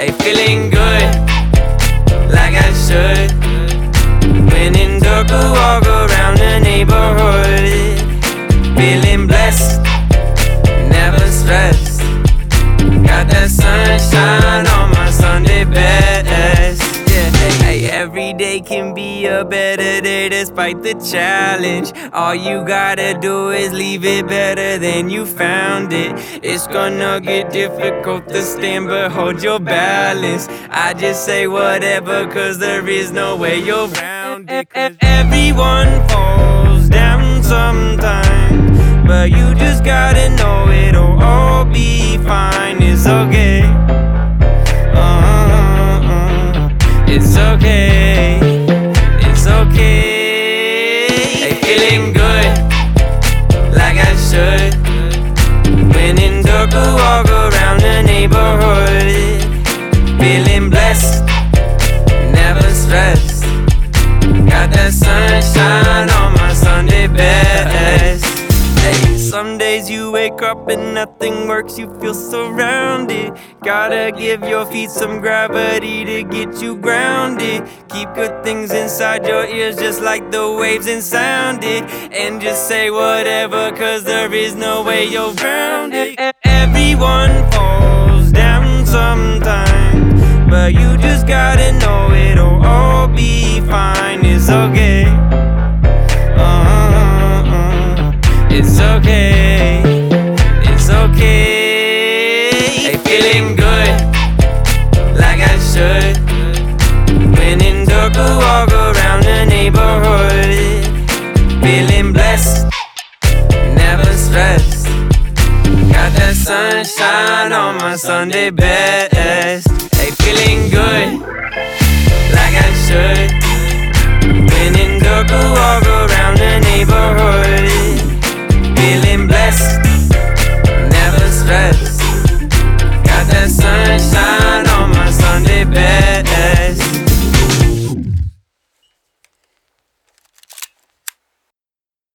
Hey, feeling good, like I should. When in dark, I walk around the neighborhood. Feeling blessed, sunshine on my Sunday best. Yeah, hey, every day can be a better day despite the challenge. All you gotta do is leave it better than you found it. It's gonna get difficult to stand, but hold your balance. I just say whatever, cause there is no way you're round it. Everyone falls down sometimes, but you just gotta know it'll all be fine. It's okay. Some days you wake up and nothing works, you feel surrounded. Gotta give your feet some gravity to get you grounded. Keep good things inside your ears, just like the waves and sound it. And just say whatever, cause there is no way you're grounded. It's okay. It's okay. Hey, feeling good, like I should. When in dark, walk around the neighborhood. Feeling blessed, never stressed. Got that sunshine on my Sunday best. Hey, feeling good, like I should. When in dark, walk around the neighborhood.